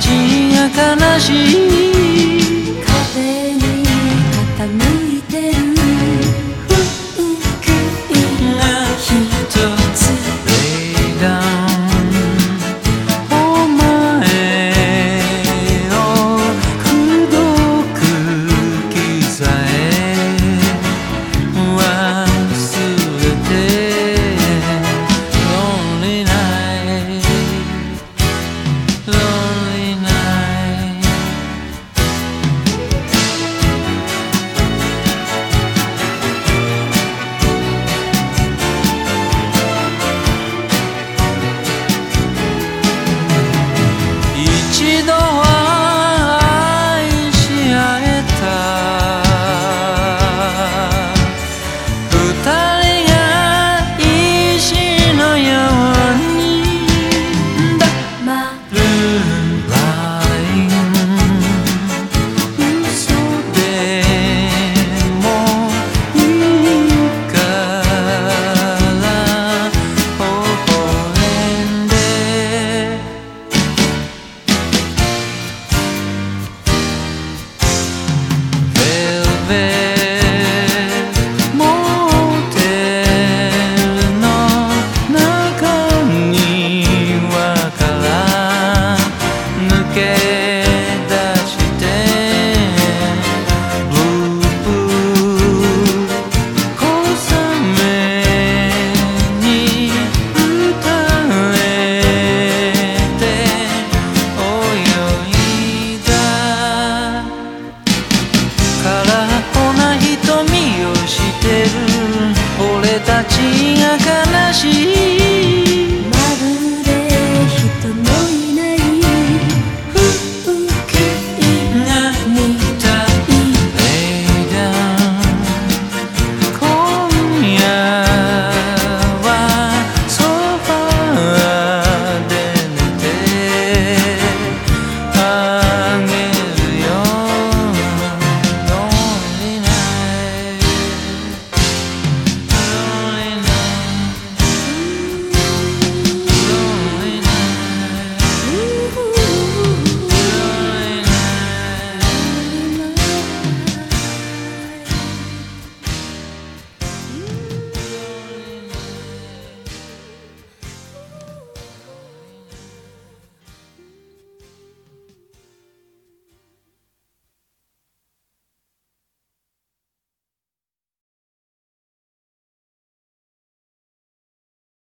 ちが悲し。い壁に傾いてる。福井が一つレイけ出してループ小雨に歌えて泳いだ空っぽな瞳をしてる俺たちが悲しい